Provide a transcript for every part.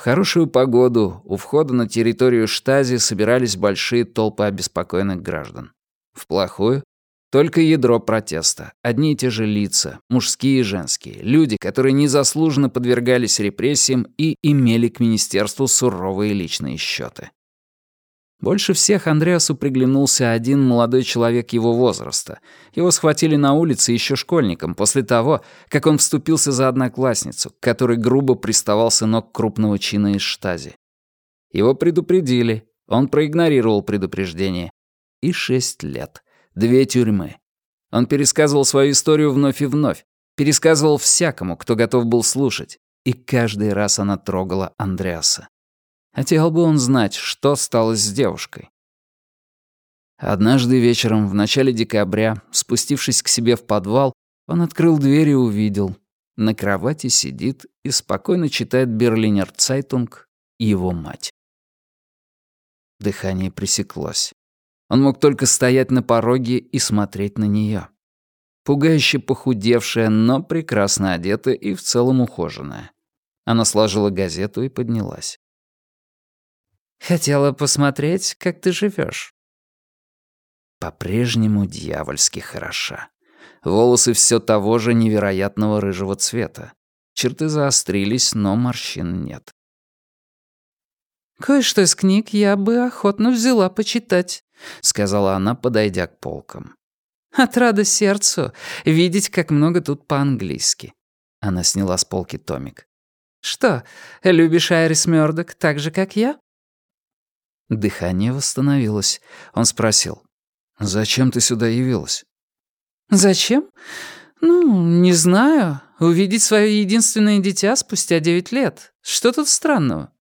В хорошую погоду у входа на территорию штази собирались большие толпы обеспокоенных граждан. В плохую — только ядро протеста, одни и те же лица, мужские и женские, люди, которые незаслуженно подвергались репрессиям и имели к министерству суровые личные счеты. Больше всех Андреасу приглянулся один молодой человек его возраста. Его схватили на улице еще школьником после того, как он вступился за одноклассницу, к которой грубо приставал сынок крупного чина из штази. Его предупредили, он проигнорировал предупреждение. И шесть лет. Две тюрьмы. Он пересказывал свою историю вновь и вновь. Пересказывал всякому, кто готов был слушать. И каждый раз она трогала Андреаса. Хотел бы он знать, что стало с девушкой. Однажды вечером, в начале декабря, спустившись к себе в подвал, он открыл дверь и увидел. На кровати сидит и спокойно читает «Берлинер Цайтунг» его мать. Дыхание пресеклось. Он мог только стоять на пороге и смотреть на нее. Пугающе похудевшая, но прекрасно одетая и в целом ухоженная. Она сложила газету и поднялась. Хотела посмотреть, как ты живешь. По-прежнему дьявольски хороша. Волосы все того же невероятного рыжего цвета. Черты заострились, но морщин нет. «Кое-что из книг я бы охотно взяла почитать», — сказала она, подойдя к полкам. «Отрада сердцу видеть, как много тут по-английски». Она сняла с полки томик. «Что, любишь Айрис Мёрдок так же, как я?» Дыхание восстановилось. Он спросил. «Зачем ты сюда явилась?» «Зачем? Ну, не знаю. Увидеть свое единственное дитя спустя девять лет. Что тут странного?»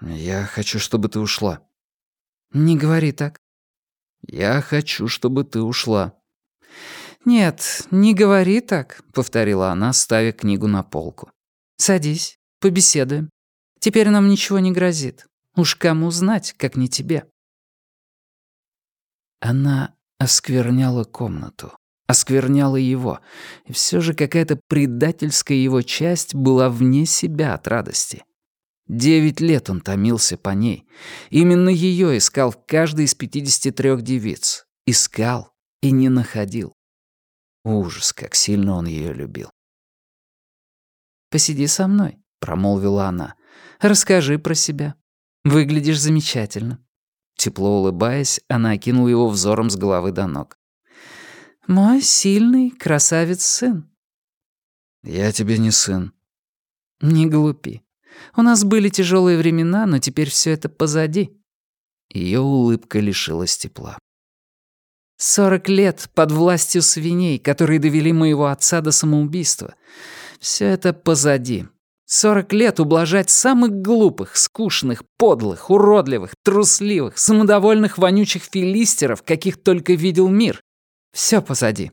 «Я хочу, чтобы ты ушла». «Не говори так». «Я хочу, чтобы ты ушла». «Нет, не говори так», — повторила она, ставя книгу на полку. «Садись, побеседуем. Теперь нам ничего не грозит. Уж кому знать, как не тебе. Она оскверняла комнату, оскверняла его, и все же какая-то предательская его часть была вне себя от радости. Девять лет он томился по ней. Именно ее искал каждый из 53 девиц. Искал и не находил. Ужас, как сильно он ее любил. «Посиди со мной», — промолвила она. «Расскажи про себя. Выглядишь замечательно». Тепло улыбаясь, она окинула его взором с головы до ног. «Мой сильный красавец-сын». «Я тебе не сын». «Не глупи. У нас были тяжелые времена, но теперь все это позади». Ее улыбка лишилась тепла. «Сорок лет под властью свиней, которые довели моего отца до самоубийства. Все это позади. Сорок лет ублажать самых глупых, скучных, подлых, уродливых, трусливых, самодовольных, вонючих филистеров, каких только видел мир. Все позади.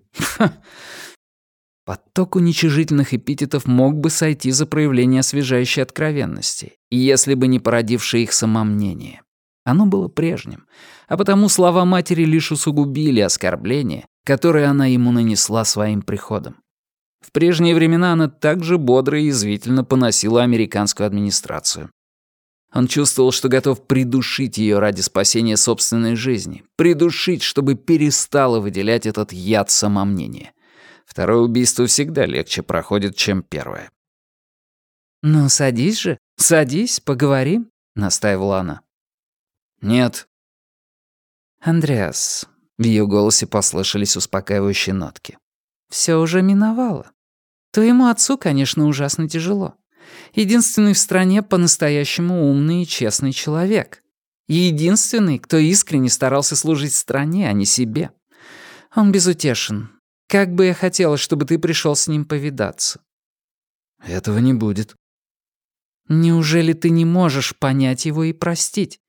Поток уничижительных эпитетов мог бы сойти за проявление освежающей откровенности, если бы не породившее их самомнение. Оно было прежним, а потому слова матери лишь усугубили оскорбление, которое она ему нанесла своим приходом. В прежние времена она также бодро и язвительно поносила американскую администрацию. Он чувствовал, что готов придушить ее ради спасения собственной жизни. Придушить, чтобы перестала выделять этот яд самомнения. Второе убийство всегда легче проходит, чем первое. «Ну, садись же, садись, поговорим», — настаивала она. «Нет». «Андреас», — в ее голосе послышались успокаивающие нотки. «Все уже миновало. Твоему отцу, конечно, ужасно тяжело. Единственный в стране по-настоящему умный и честный человек. Единственный, кто искренне старался служить стране, а не себе. Он безутешен. Как бы я хотела, чтобы ты пришел с ним повидаться. Этого не будет. Неужели ты не можешь понять его и простить?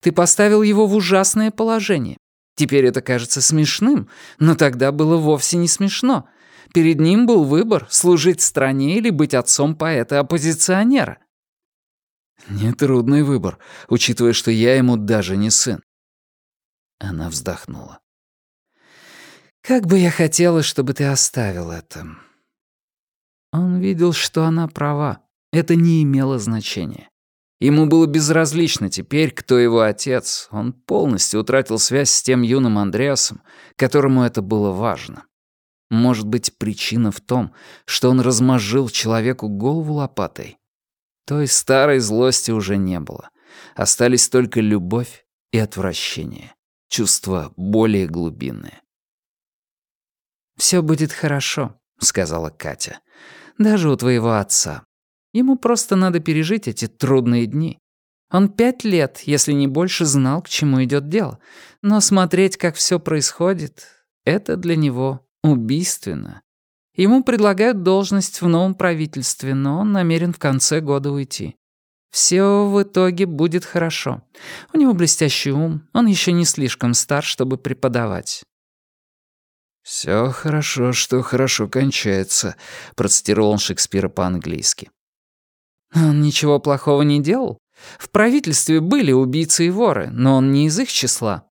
Ты поставил его в ужасное положение. Теперь это кажется смешным, но тогда было вовсе не смешно. Перед ним был выбор — служить стране или быть отцом поэта-оппозиционера. Нетрудный выбор, учитывая, что я ему даже не сын. Она вздохнула. «Как бы я хотела, чтобы ты оставил это». Он видел, что она права. Это не имело значения. Ему было безразлично теперь, кто его отец. Он полностью утратил связь с тем юным Андреасом, которому это было важно. Может быть, причина в том, что он размозжил человеку голову лопатой? Той старой злости уже не было. Остались только любовь и отвращение. Чувства более глубинные. «Все будет хорошо», — сказала Катя. «Даже у твоего отца. Ему просто надо пережить эти трудные дни. Он пять лет, если не больше, знал, к чему идет дело. Но смотреть, как все происходит, это для него убийственно. Ему предлагают должность в новом правительстве, но он намерен в конце года уйти. Все в итоге будет хорошо. У него блестящий ум, он еще не слишком стар, чтобы преподавать. Все хорошо, что хорошо кончается», — процитировал он Шекспира по-английски. Он ничего плохого не делал. В правительстве были убийцы и воры, но он не из их числа.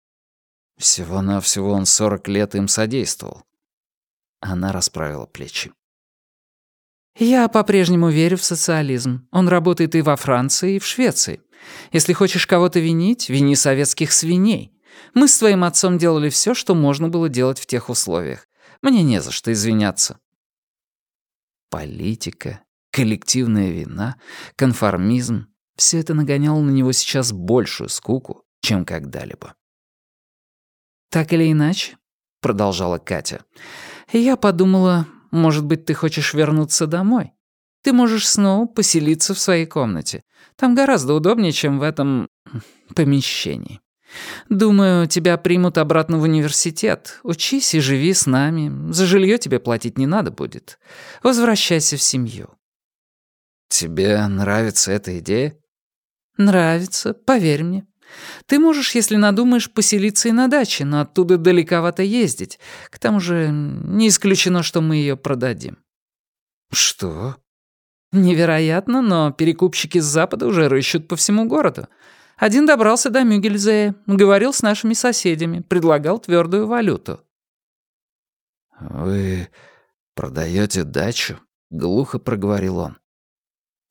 Всего-навсего он сорок лет им содействовал. Она расправила плечи. «Я по-прежнему верю в социализм. Он работает и во Франции, и в Швеции. Если хочешь кого-то винить, вини советских свиней. Мы с твоим отцом делали все, что можно было делать в тех условиях. Мне не за что извиняться». Политика, коллективная вина, конформизм — все это нагоняло на него сейчас большую скуку, чем когда-либо. «Так или иначе», — продолжала Катя, — «я подумала, может быть, ты хочешь вернуться домой? Ты можешь снова поселиться в своей комнате. Там гораздо удобнее, чем в этом помещении. Думаю, тебя примут обратно в университет. Учись и живи с нами. За жилье тебе платить не надо будет. Возвращайся в семью. Тебе нравится эта идея? Нравится, поверь мне. Ты можешь, если надумаешь, поселиться и на даче, но оттуда далековато ездить. К тому же не исключено, что мы ее продадим. Что? Невероятно, но перекупщики с запада уже рыщут по всему городу. Один добрался до Мюгельзея, говорил с нашими соседями, предлагал твердую валюту. «Вы продаете дачу?» — глухо проговорил он.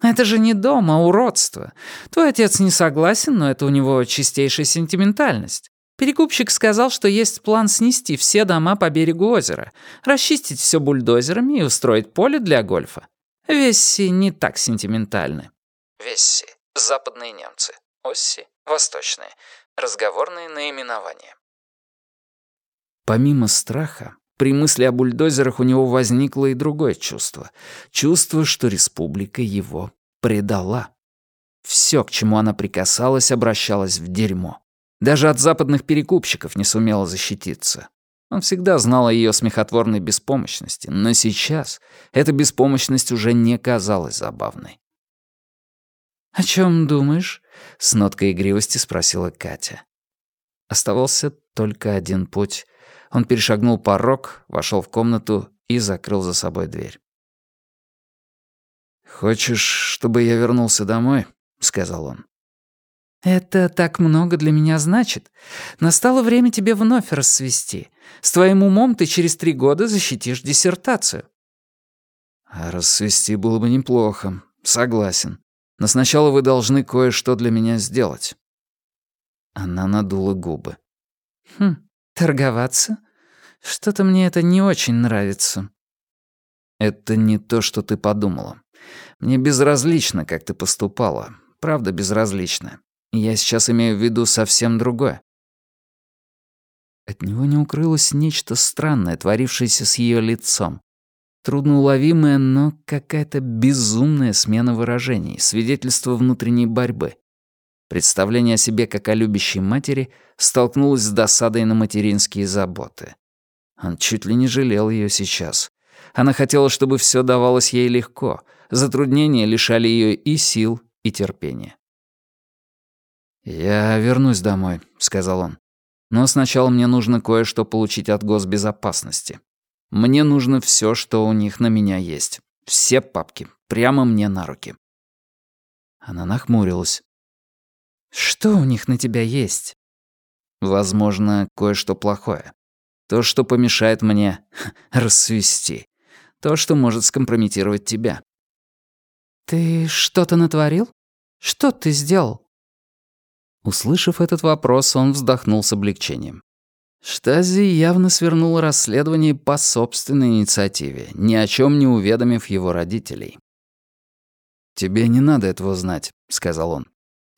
«Это же не дом, а уродство. Твой отец не согласен, но это у него чистейшая сентиментальность. Перекупщик сказал, что есть план снести все дома по берегу озера, расчистить все бульдозерами и устроить поле для гольфа. Весси не так сентиментальны». «Весси. Западные немцы. Осси — восточные. Разговорные наименования. Помимо страха, при мысли о бульдозерах у него возникло и другое чувство. Чувство, что республика его предала. Все, к чему она прикасалась, обращалось в дерьмо. Даже от западных перекупщиков не сумела защититься. Он всегда знал о ее смехотворной беспомощности, но сейчас эта беспомощность уже не казалась забавной. «О чем думаешь?» — с ноткой игривости спросила Катя. Оставался только один путь. Он перешагнул порог, вошел в комнату и закрыл за собой дверь. «Хочешь, чтобы я вернулся домой?» — сказал он. «Это так много для меня значит. Настало время тебе вновь рассвести. С твоим умом ты через три года защитишь диссертацию». «А рассвести было бы неплохо. Согласен. Но сначала вы должны кое-что для меня сделать». Она надула губы. «Хм, торговаться? Что-то мне это не очень нравится». «Это не то, что ты подумала. Мне безразлично, как ты поступала. Правда, безразлично. Я сейчас имею в виду совсем другое». От него не укрылось нечто странное, творившееся с ее лицом. Трудноуловимая, но какая-то безумная смена выражений, свидетельство внутренней борьбы. Представление о себе как о любящей матери столкнулось с досадой на материнские заботы. Он чуть ли не жалел ее сейчас. Она хотела, чтобы все давалось ей легко. Затруднения лишали ее и сил, и терпения. «Я вернусь домой», — сказал он. «Но сначала мне нужно кое-что получить от госбезопасности». Мне нужно все, что у них на меня есть. Все папки. Прямо мне на руки. Она нахмурилась. «Что у них на тебя есть?» «Возможно, кое-что плохое. То, что помешает мне рассвести. То, что может скомпрометировать тебя». «Ты что-то натворил?» Что ты сделал?» Услышав этот вопрос, он вздохнул с облегчением. Штази явно свернула расследование по собственной инициативе, ни о чем не уведомив его родителей. «Тебе не надо этого знать», — сказал он.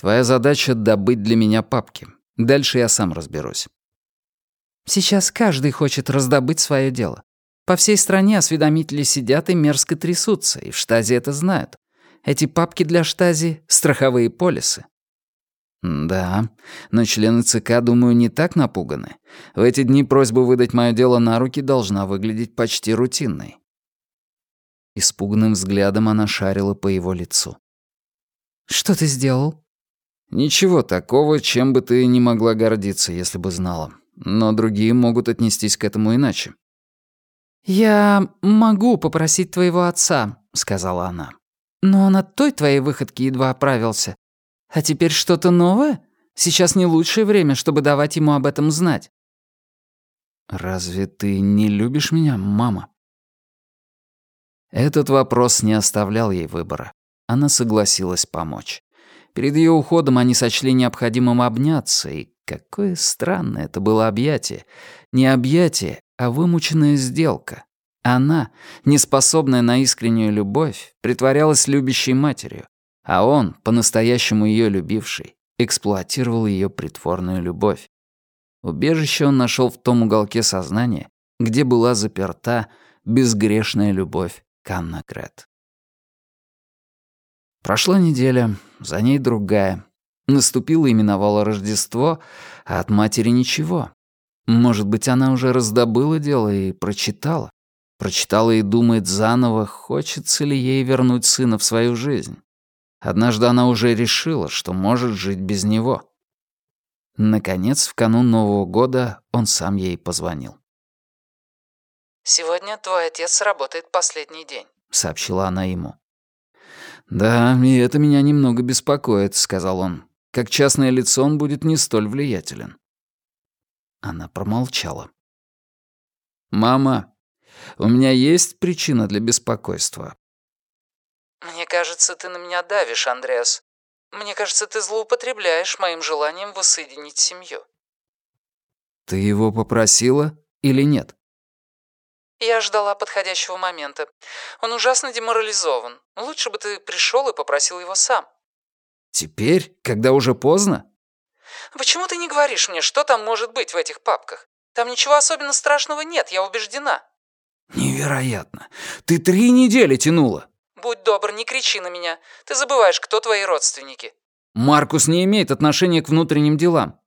«Твоя задача — добыть для меня папки. Дальше я сам разберусь». «Сейчас каждый хочет раздобыть свое дело. По всей стране осведомители сидят и мерзко трясутся, и в штазе это знают. Эти папки для штази — страховые полисы. «Да, но члены ЦК, думаю, не так напуганы. В эти дни просьба выдать мое дело на руки должна выглядеть почти рутинной». Испуганным взглядом она шарила по его лицу. «Что ты сделал?» «Ничего такого, чем бы ты не могла гордиться, если бы знала. Но другие могут отнестись к этому иначе». «Я могу попросить твоего отца», — сказала она. «Но он от той твоей выходки едва оправился. А теперь что-то новое? Сейчас не лучшее время, чтобы давать ему об этом знать». «Разве ты не любишь меня, мама?» Этот вопрос не оставлял ей выбора. Она согласилась помочь. Перед ее уходом они сочли необходимым обняться, и какое странное это было объятие. Не объятие, а вымученная сделка. Она, неспособная на искреннюю любовь, притворялась любящей матерью, а он, по-настоящему ее любивший, эксплуатировал ее притворную любовь. Убежище он нашел в том уголке сознания, где была заперта безгрешная любовь Канна Грет. Прошла неделя, за ней другая. Наступило и миновало Рождество, а от матери ничего. Может быть, она уже раздобыла дело и прочитала. Прочитала и думает заново, хочется ли ей вернуть сына в свою жизнь. Однажды она уже решила, что может жить без него. Наконец, в канун Нового года он сам ей позвонил. «Сегодня твой отец работает последний день», — сообщила она ему. «Да, и это меня немного беспокоит», — сказал он. «Как частное лицо он будет не столь влиятелен». Она промолчала. «Мама, у меня есть причина для беспокойства. «Мне кажется, ты на меня давишь, Андреас. Мне кажется, ты злоупотребляешь моим желанием воссоединить семью». «Ты его попросила или нет?» «Я ждала подходящего момента. Он ужасно деморализован. Лучше бы ты пришел и попросил его сам». «Теперь, когда уже поздно?» «Почему ты не говоришь мне, что там может быть в этих папках? Там ничего особенно страшного нет, я убеждена». «Невероятно! Ты три недели тянула!» «Будь добр, не кричи на меня. Ты забываешь, кто твои родственники». «Маркус не имеет отношения к внутренним делам».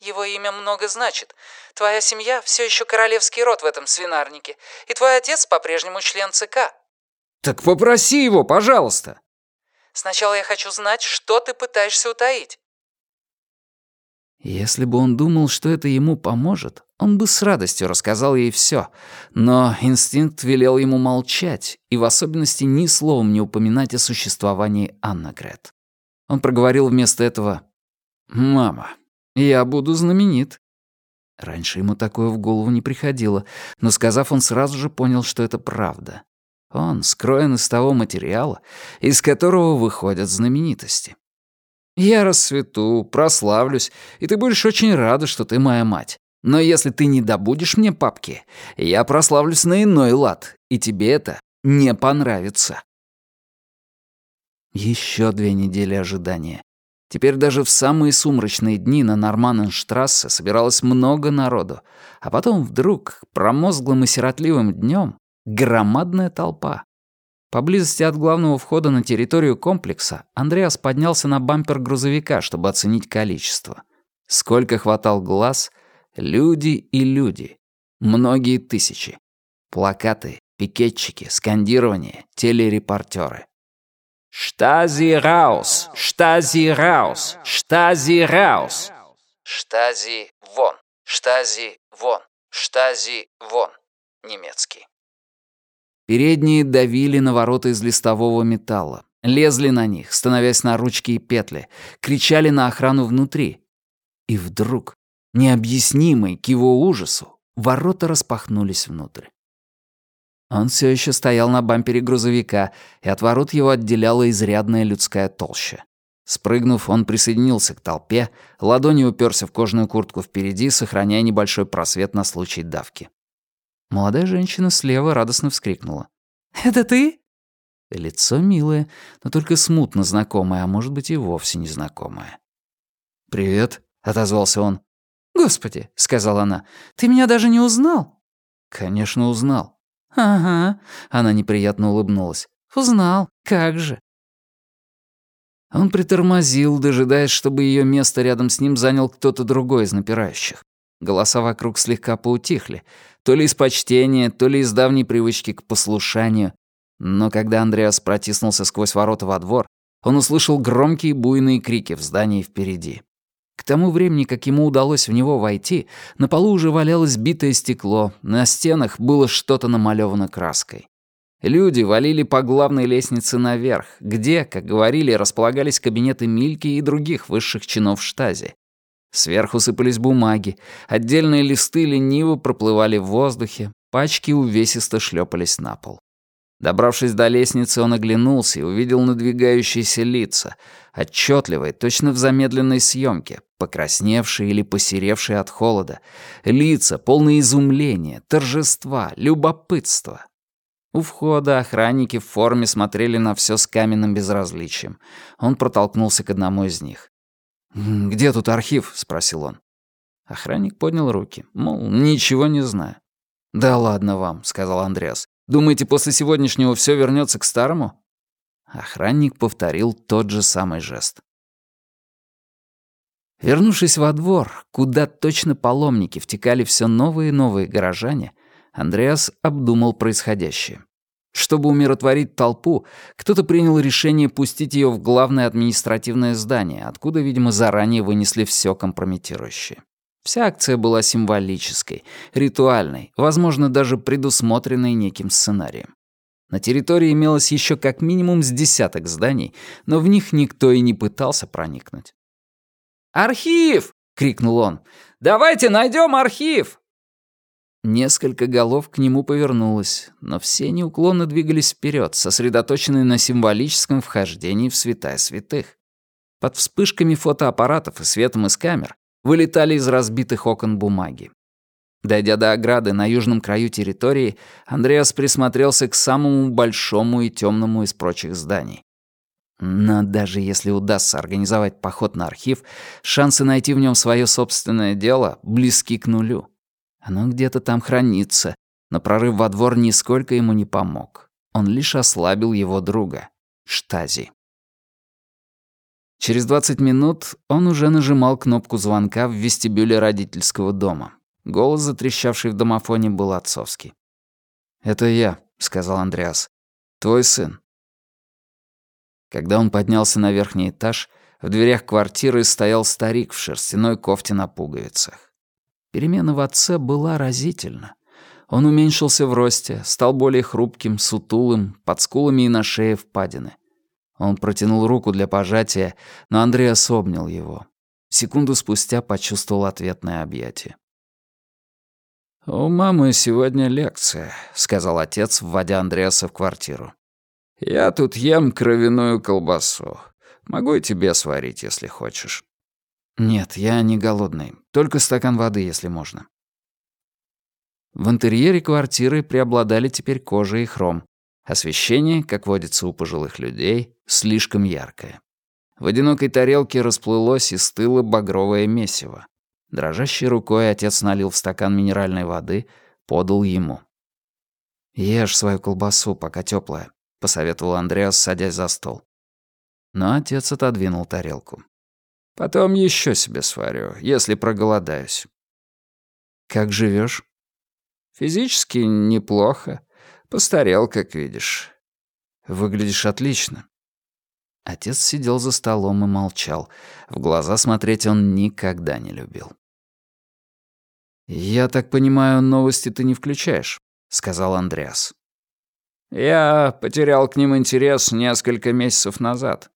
«Его имя много значит. Твоя семья все еще королевский род в этом свинарнике, и твой отец по-прежнему член ЦК». «Так попроси его, пожалуйста». «Сначала я хочу знать, что ты пытаешься утаить». Если бы он думал, что это ему поможет, он бы с радостью рассказал ей все, но инстинкт велел ему молчать и в особенности ни словом не упоминать о существовании Анна Грет. Он проговорил вместо этого «Мама, я буду знаменит». Раньше ему такое в голову не приходило, но, сказав, он сразу же понял, что это правда. Он скроен из того материала, из которого выходят знаменитости. Я расцвету, прославлюсь, и ты будешь очень рада, что ты моя мать. Но если ты не добудешь мне папки, я прославлюсь на иной лад, и тебе это не понравится. Еще две недели ожидания. Теперь даже в самые сумрачные дни на Норманненштрассе собиралось много народу, а потом вдруг, промозглым и сиротливым днем, громадная толпа. Поблизости от главного входа на территорию комплекса Андреас поднялся на бампер грузовика, чтобы оценить количество. Сколько хватал глаз, люди и люди. Многие тысячи. Плакаты, пикетчики, скандирование, телерепортеры. «Штази Раус! Штази Раус! Штази Раус!» «Штази вон! Штази вон! Штази вон!» Немецкий. Передние давили на ворота из листового металла, лезли на них, становясь на ручки и петли, кричали на охрану внутри. И вдруг, необъяснимый к его ужасу, ворота распахнулись внутрь. Он все еще стоял на бампере грузовика, и от ворот его отделяла изрядная людская толща. Спрыгнув, он присоединился к толпе, ладонью уперся в кожаную куртку впереди, сохраняя небольшой просвет на случай давки. Молодая женщина слева радостно вскрикнула. «Это ты?» Лицо милое, но только смутно знакомое, а может быть и вовсе незнакомое. «Привет», — отозвался он. «Господи», — сказала она, — «ты меня даже не узнал?» «Конечно, узнал». «Ага», — она неприятно улыбнулась. «Узнал, как же». Он притормозил, дожидаясь, чтобы ее место рядом с ним занял кто-то другой из напирающих. Голоса вокруг слегка поутихли, то ли из почтения, то ли из давней привычки к послушанию. Но когда Андреас протиснулся сквозь ворота во двор, он услышал громкие буйные крики в здании впереди. К тому времени, как ему удалось в него войти, на полу уже валялось битое стекло, на стенах было что-то намалёвано краской. Люди валили по главной лестнице наверх, где, как говорили, располагались кабинеты Мильки и других высших чинов штази. Сверху сыпались бумаги, отдельные листы лениво проплывали в воздухе, пачки увесисто шлепались на пол. Добравшись до лестницы, он оглянулся и увидел надвигающиеся лица, отчетливые, точно в замедленной съемке, покрасневшие или посеревшие от холода, лица, полные изумления, торжества, любопытства. У входа охранники в форме смотрели на все с каменным безразличием. Он протолкнулся к одному из них. «Где тут архив?» — спросил он. Охранник поднял руки, мол, ничего не знаю. «Да ладно вам», — сказал Андреас. «Думаете, после сегодняшнего все вернется к старому?» Охранник повторил тот же самый жест. Вернувшись во двор, куда точно паломники втекали все новые и новые горожане, Андреас обдумал происходящее. Чтобы умиротворить толпу, кто-то принял решение пустить ее в главное административное здание, откуда, видимо, заранее вынесли все компрометирующее. Вся акция была символической, ритуальной, возможно, даже предусмотренной неким сценарием. На территории имелось еще как минимум с десяток зданий, но в них никто и не пытался проникнуть. «Архив!» — крикнул он. «Давайте найдем архив!» Несколько голов к нему повернулось, но все неуклонно двигались вперед, сосредоточенные на символическом вхождении в святая святых. Под вспышками фотоаппаратов и светом из камер вылетали из разбитых окон бумаги. Дойдя до ограды на южном краю территории, Андреас присмотрелся к самому большому и темному из прочих зданий. Но даже если удастся организовать поход на архив, шансы найти в нем свое собственное дело близки к нулю. Оно где-то там хранится, но прорыв во двор нисколько ему не помог. Он лишь ослабил его друга, Штази. Через 20 минут он уже нажимал кнопку звонка в вестибюле родительского дома. Голос, затрещавший в домофоне, был отцовский. «Это я», — сказал Андреас. «Твой сын». Когда он поднялся на верхний этаж, в дверях квартиры стоял старик в шерстяной кофте на пуговицах. Перемена в отце была разительна. Он уменьшился в росте, стал более хрупким, сутулым, под скулами и на шее впадины. Он протянул руку для пожатия, но Андрей обнял его. Секунду спустя почувствовал ответное объятие. «У мамы сегодня лекция», — сказал отец, вводя Андреаса в квартиру. «Я тут ем кровяную колбасу. Могу и тебе сварить, если хочешь». «Нет, я не голодный. Только стакан воды, если можно». В интерьере квартиры преобладали теперь кожа и хром. Освещение, как водится у пожилых людей, слишком яркое. В одинокой тарелке расплылось и стыло багровое месиво. Дрожащей рукой отец налил в стакан минеральной воды, подал ему. «Ешь свою колбасу, пока теплая, посоветовал Андреас, садясь за стол. Но отец отодвинул тарелку. Потом еще себе сварю, если проголодаюсь. Как живешь? Физически неплохо. Постарел, как видишь. Выглядишь отлично. Отец сидел за столом и молчал. В глаза смотреть он никогда не любил. «Я так понимаю, новости ты не включаешь», — сказал Андреас. «Я потерял к ним интерес несколько месяцев назад.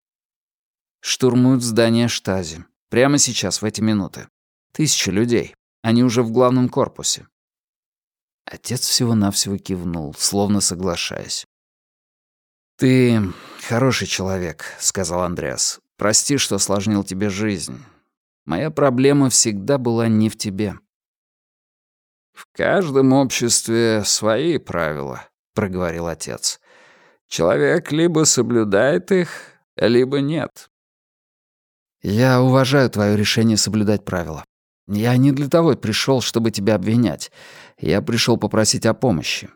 Штурмуют здание штази. Прямо сейчас, в эти минуты. Тысячи людей. Они уже в главном корпусе. Отец всего-навсего кивнул, словно соглашаясь. «Ты хороший человек», — сказал Андреас. Прости, что осложнил тебе жизнь. Моя проблема всегда была не в тебе». «В каждом обществе свои правила», — проговорил отец. «Человек либо соблюдает их, либо нет». «Я уважаю твое решение соблюдать правила. Я не для того пришел, чтобы тебя обвинять. Я пришел попросить о помощи».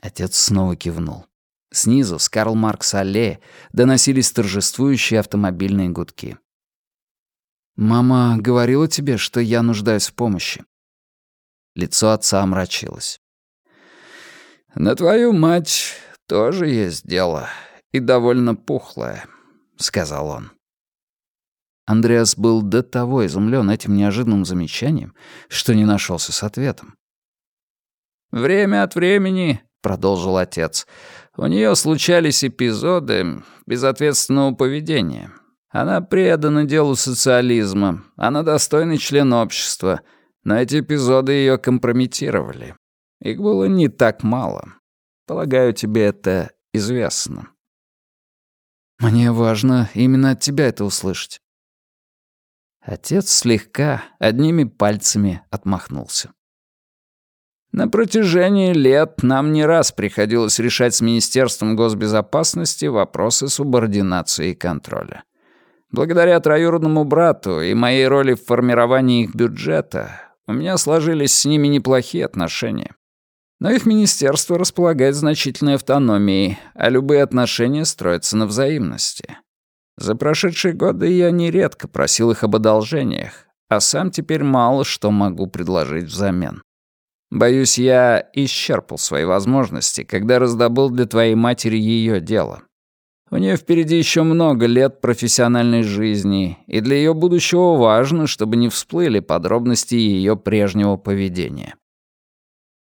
Отец снова кивнул. Снизу, с Карл Маркс аллеи, доносились торжествующие автомобильные гудки. «Мама говорила тебе, что я нуждаюсь в помощи?» Лицо отца омрачилось. «На твою мать тоже есть дело, и довольно пухлое», — сказал он. Андреас был до того изумлен этим неожиданным замечанием, что не нашелся с ответом. «Время от времени», — продолжил отец, у нее случались эпизоды безответственного поведения. Она предана делу социализма, она достойный член общества, но эти эпизоды ее компрометировали. Их было не так мало. Полагаю, тебе это известно. Мне важно именно от тебя это услышать. Отец слегка, одними пальцами отмахнулся. На протяжении лет нам не раз приходилось решать с Министерством госбезопасности вопросы субординации и контроля. Благодаря троюродному брату и моей роли в формировании их бюджета у меня сложились с ними неплохие отношения. Но их министерство располагает значительной автономией, а любые отношения строятся на взаимности. За прошедшие годы я нередко просил их об одолжениях, а сам теперь мало что могу предложить взамен. Боюсь, я исчерпал свои возможности, когда раздобыл для твоей матери ее дело. У нее впереди еще много лет профессиональной жизни, и для ее будущего важно, чтобы не всплыли подробности ее прежнего поведения.